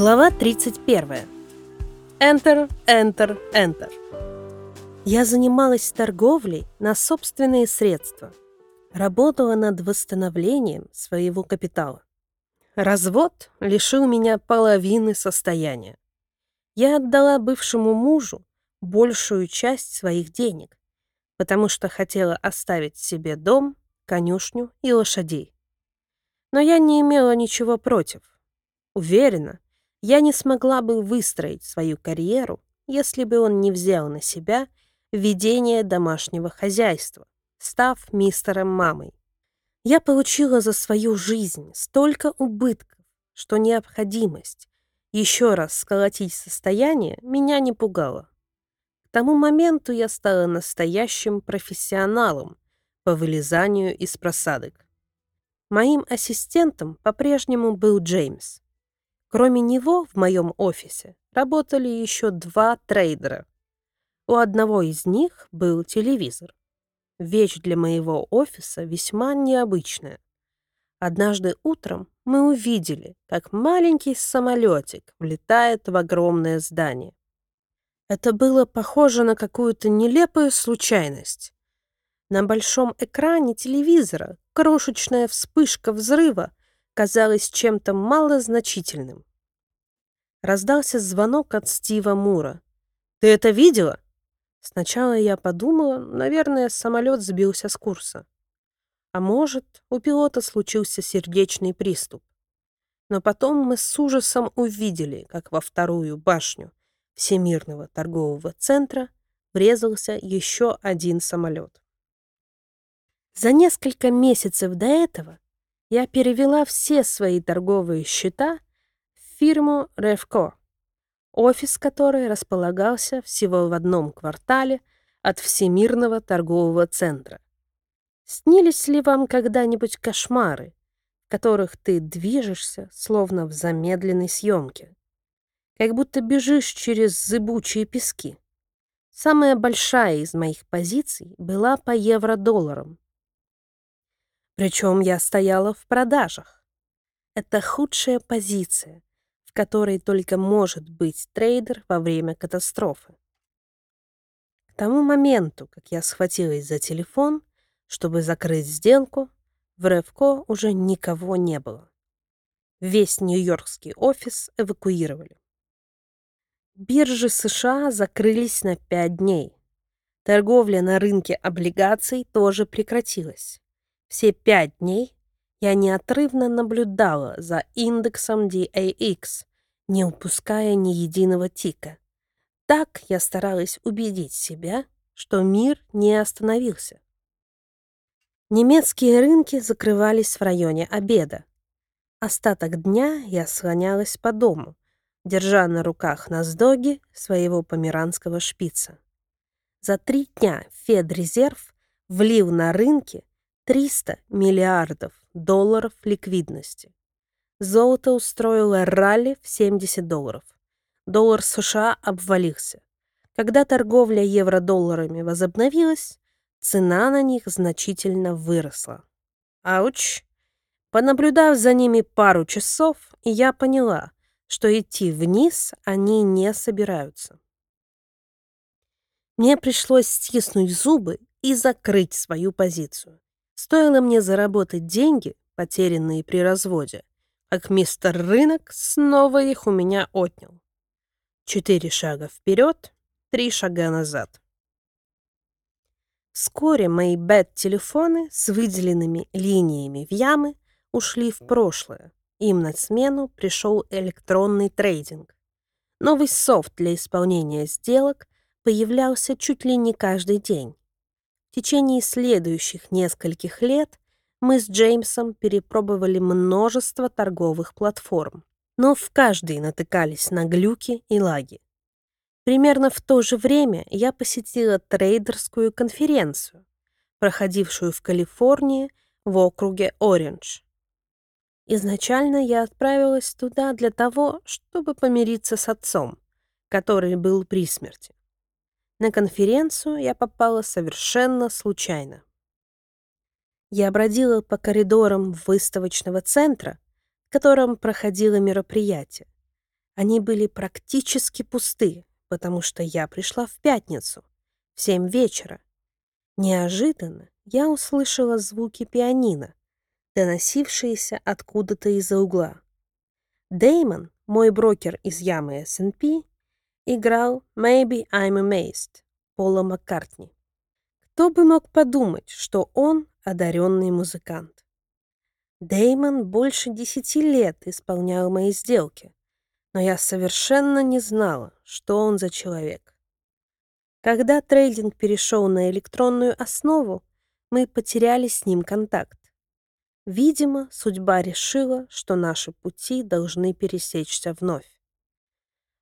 Глава 31. Enter, enter, enter. Я занималась торговлей на собственные средства. Работала над восстановлением своего капитала. Развод лишил меня половины состояния. Я отдала бывшему мужу большую часть своих денег, потому что хотела оставить себе дом, конюшню и лошадей. Но я не имела ничего против. Уверена, я не смогла бы выстроить свою карьеру, если бы он не взял на себя ведение домашнего хозяйства, став мистером мамой. Я получила за свою жизнь столько убытков, что необходимость еще раз сколотить состояние меня не пугала. К тому моменту я стала настоящим профессионалом по вылезанию из просадок. Моим ассистентом по-прежнему был Джеймс. Кроме него в моем офисе работали еще два трейдера. У одного из них был телевизор. Вещь для моего офиса весьма необычная. Однажды утром мы увидели, как маленький самолетик влетает в огромное здание. Это было похоже на какую-то нелепую случайность. На большом экране телевизора крошечная вспышка взрыва казалось чем-то малозначительным. Раздался звонок от Стива Мура. «Ты это видела?» Сначала я подумала, наверное, самолет сбился с курса. А может, у пилота случился сердечный приступ. Но потом мы с ужасом увидели, как во вторую башню Всемирного торгового центра врезался еще один самолет. За несколько месяцев до этого я перевела все свои торговые счета в фирму Ревко, офис которой располагался всего в одном квартале от Всемирного торгового центра. Снились ли вам когда-нибудь кошмары, в которых ты движешься, словно в замедленной съемке? Как будто бежишь через зыбучие пески. Самая большая из моих позиций была по евро-долларам. Причем я стояла в продажах. Это худшая позиция, в которой только может быть трейдер во время катастрофы. К тому моменту, как я схватилась за телефон, чтобы закрыть сделку, в Ревко уже никого не было. Весь нью-йоркский офис эвакуировали. Биржи США закрылись на пять дней. Торговля на рынке облигаций тоже прекратилась. Все пять дней я неотрывно наблюдала за индексом DAX, не упуская ни единого тика. Так я старалась убедить себя, что мир не остановился. Немецкие рынки закрывались в районе обеда. Остаток дня я слонялась по дому, держа на руках Наздоги своего померанского шпица. За три дня Федрезерв влил на рынки 300 миллиардов долларов ликвидности. Золото устроило ралли в 70 долларов. Доллар США обвалился. Когда торговля евро-долларами возобновилась, цена на них значительно выросла. Ауч! Понаблюдав за ними пару часов, я поняла, что идти вниз они не собираются. Мне пришлось стиснуть зубы и закрыть свою позицию. Стоило мне заработать деньги, потерянные при разводе, как мистер Рынок снова их у меня отнял. Четыре шага вперед, три шага назад. Вскоре мои бет-телефоны с выделенными линиями в ямы ушли в прошлое. Им на смену пришел электронный трейдинг. Новый софт для исполнения сделок появлялся чуть ли не каждый день. В течение следующих нескольких лет мы с Джеймсом перепробовали множество торговых платформ, но в каждой натыкались на глюки и лаги. Примерно в то же время я посетила трейдерскую конференцию, проходившую в Калифорнии в округе Ориндж. Изначально я отправилась туда для того, чтобы помириться с отцом, который был при смерти. На конференцию я попала совершенно случайно. Я бродила по коридорам выставочного центра, в котором проходило мероприятие. Они были практически пусты, потому что я пришла в пятницу, в семь вечера. Неожиданно я услышала звуки пианино, доносившиеся откуда-то из-за угла. Деймон, мой брокер из ямы S&P, играл «Maybe I'm Amazed» Пола Маккартни. Кто бы мог подумать, что он одаренный музыкант. Деймон больше десяти лет исполнял мои сделки, но я совершенно не знала, что он за человек. Когда трейдинг перешел на электронную основу, мы потеряли с ним контакт. Видимо, судьба решила, что наши пути должны пересечься вновь.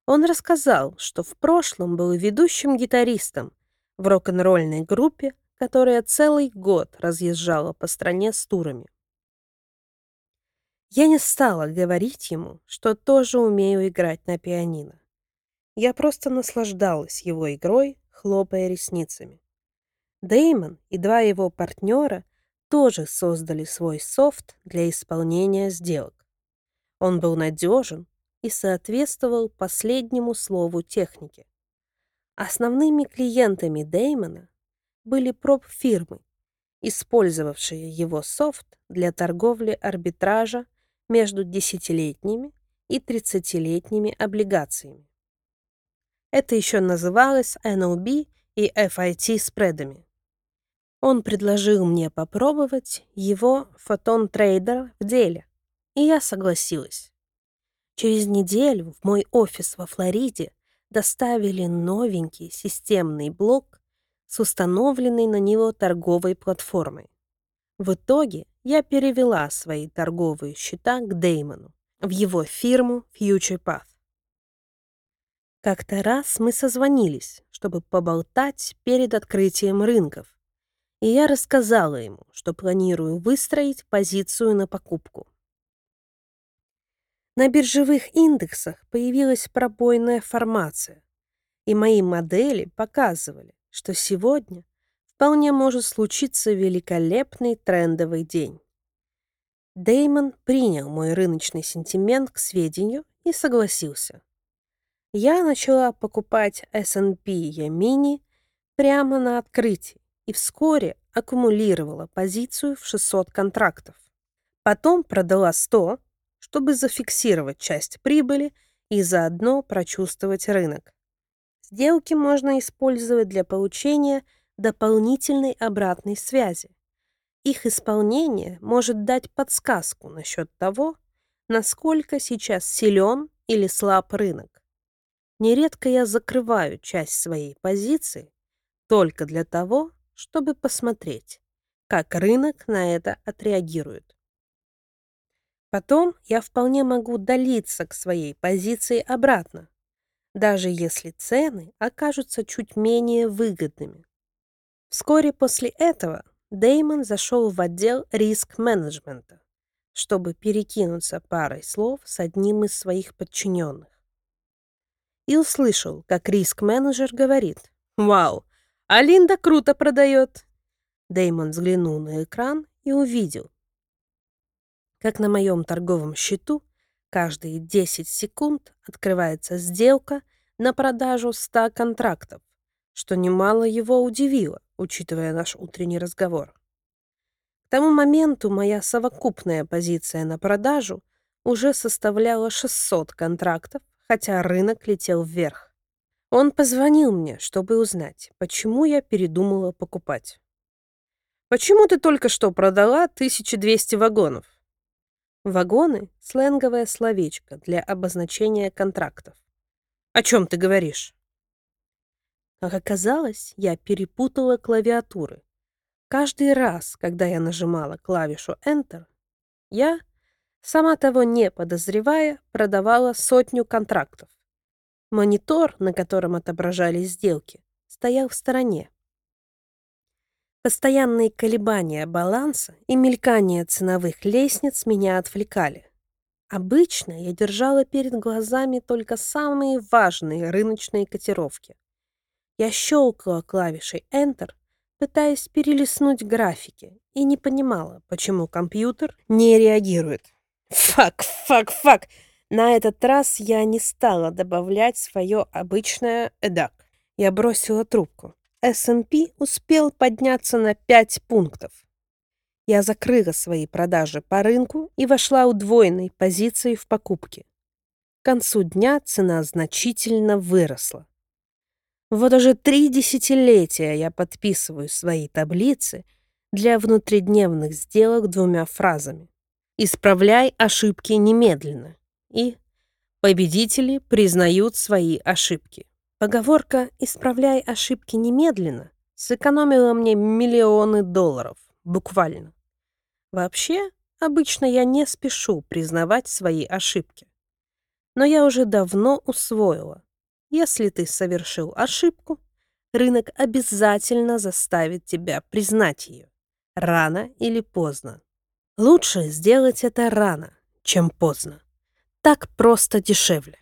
Он рассказал, что в прошлом был ведущим гитаристом в рок-н-ролльной группе, которая целый год разъезжала по стране с турами. Я не стала говорить ему, что тоже умею играть на пианино. Я просто наслаждалась его игрой, хлопая ресницами. Деймон и два его партнера тоже создали свой софт для исполнения сделок. Он был надежен и соответствовал последнему слову техники. Основными клиентами Деймона были проб-фирмы, использовавшие его софт для торговли арбитража между десятилетними и тридцатилетними облигациями. Это еще называлось NOB и FIT спредами. Он предложил мне попробовать его фотон-трейдер в деле, и я согласилась. Через неделю в мой офис во Флориде доставили новенький системный блок с установленной на него торговой платформой. В итоге я перевела свои торговые счета к Деймону в его фирму FuturePath. Как-то раз мы созвонились, чтобы поболтать перед открытием рынков, и я рассказала ему, что планирую выстроить позицию на покупку. На биржевых индексах появилась пробойная формация, и мои модели показывали, что сегодня вполне может случиться великолепный трендовый день. Деймон принял мой рыночный сентимент к сведению и согласился. Я начала покупать S&P Yamini прямо на открытии и вскоре аккумулировала позицию в 600 контрактов. Потом продала 100, чтобы зафиксировать часть прибыли и заодно прочувствовать рынок. Сделки можно использовать для получения дополнительной обратной связи. Их исполнение может дать подсказку насчет того, насколько сейчас силен или слаб рынок. Нередко я закрываю часть своей позиции только для того, чтобы посмотреть, как рынок на это отреагирует. Потом я вполне могу долиться к своей позиции обратно, даже если цены окажутся чуть менее выгодными. Вскоре после этого Деймон зашел в отдел риск-менеджмента, чтобы перекинуться парой слов с одним из своих подчиненных. И услышал, как риск-менеджер говорит «Вау, а Линда круто продает!» Деймон взглянул на экран и увидел, как на моем торговом счету каждые 10 секунд открывается сделка на продажу 100 контрактов, что немало его удивило, учитывая наш утренний разговор. К тому моменту моя совокупная позиция на продажу уже составляла 600 контрактов, хотя рынок летел вверх. Он позвонил мне, чтобы узнать, почему я передумала покупать. «Почему ты только что продала 1200 вагонов?» Вагоны — сленговое словечко для обозначения контрактов. О чем ты говоришь? Как оказалось, я перепутала клавиатуры. Каждый раз, когда я нажимала клавишу Enter, я, сама того не подозревая, продавала сотню контрактов. Монитор, на котором отображались сделки, стоял в стороне. Постоянные колебания баланса и мелькание ценовых лестниц меня отвлекали. Обычно я держала перед глазами только самые важные рыночные котировки. Я щелкала клавишей Enter, пытаясь перелистнуть графики, и не понимала, почему компьютер не реагирует. «Фак, фак, фак! На этот раз я не стала добавлять свое обычное «эдак». Я бросила трубку. S&P успел подняться на 5 пунктов. Я закрыла свои продажи по рынку и вошла удвоенной позицией в покупке. К концу дня цена значительно выросла. Вот уже три десятилетия я подписываю свои таблицы для внутридневных сделок двумя фразами. «Исправляй ошибки немедленно» и «Победители признают свои ошибки». Поговорка «исправляй ошибки немедленно» сэкономила мне миллионы долларов, буквально. Вообще, обычно я не спешу признавать свои ошибки. Но я уже давно усвоила, если ты совершил ошибку, рынок обязательно заставит тебя признать ее, рано или поздно. Лучше сделать это рано, чем поздно. Так просто дешевле.